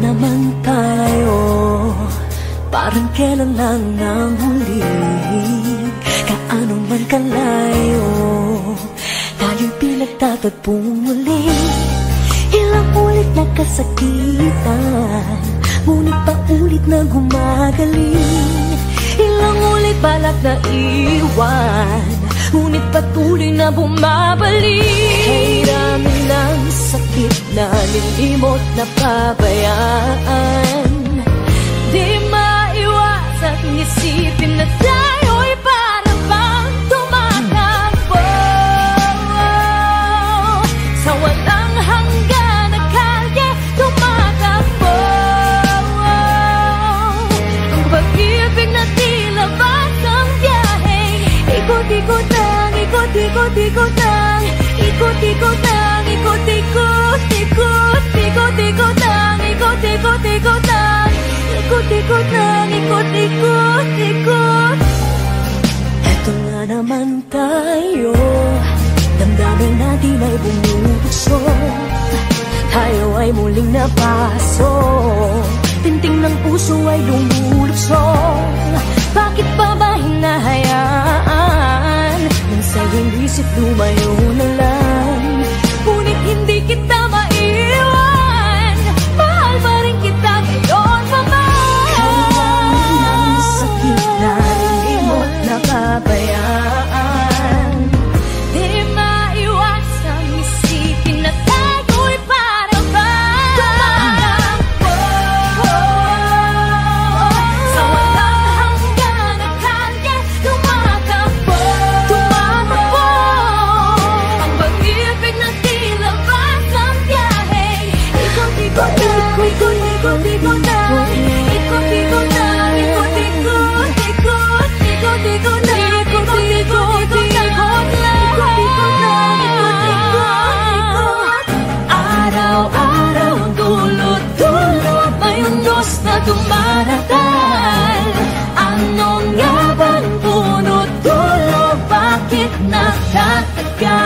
naman tayo. Parang kailan lang ang huli. Kaano man kalayo Tayo'y pinagtatagpong muli. Ilang ulit na kasakitan Ngunit paulit na gumagaling. Ilang ulit balak na iwan Ngunit patuloy na bumabalik. Ng sakit na nilimot na pabayaan. Di maiwasan isipin na tayo'y parang bang tumatakbo. Sa walang hanggan na kalye tumatakbo. Ang pag-ibig na tila basang biyahe Ikot-ikot lang, ikot-ikot-ikot lang Ikot-ikot lang, ikot-ikot-ikot lang Ikot-ikot ikot Eto nga naman tayo Damdamin natin ay bumubukso. Tayo ay muling napaso Tinting ng puso ay lumulukso oras na dumarating Ano nga bang puno dulo? Bakit nakatagal?